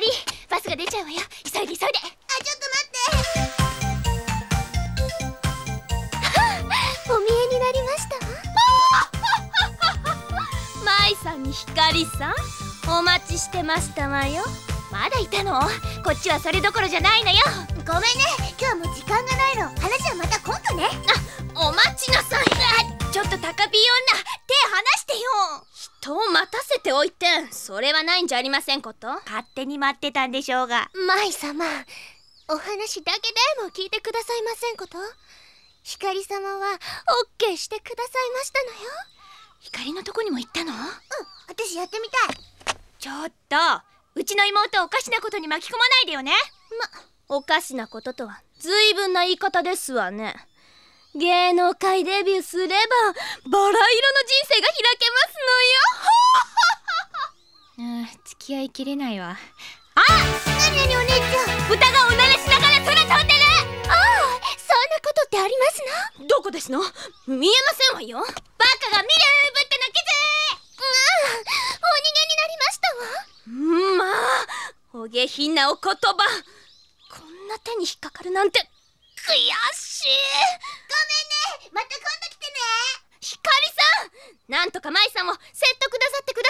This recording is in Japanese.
が出ちゃうわよ。急いで急いで。あちょっ お見えになりました？わ舞さんに光さん？お待ちしてましたわよ。まだいたの？こっちはそれどころじゃないのよ。とごめんね。今日は待たせておいて。それはないんじゃありませんこと。勝手に待ってたんでしょうが。舞様お話だけでも聞いてくださいませんこと。光様はオッケーしてくださいましたのよ。光のとこにも行ったの？うん私やってみたい。ちょっとうちの妹をおかしなことに巻き込まないでよね。おかしなこととは随分な言い方ですわね。芸能界デビューすればバラ色の人生付き合いきれないわ。あなになにお姉ちゃん豚がおならしながら空飛んでる。ああそんなことってありますの？どこですの？見えませんわよ。バカが見るぶっての傷。うん、お逃げになりましたわ。まあお下品なお言葉。こんな手に引っかかるなんて。悔しい。ごめんねまた今度来てね。ひかりさん。なんとか舞さんも説得くださってくだ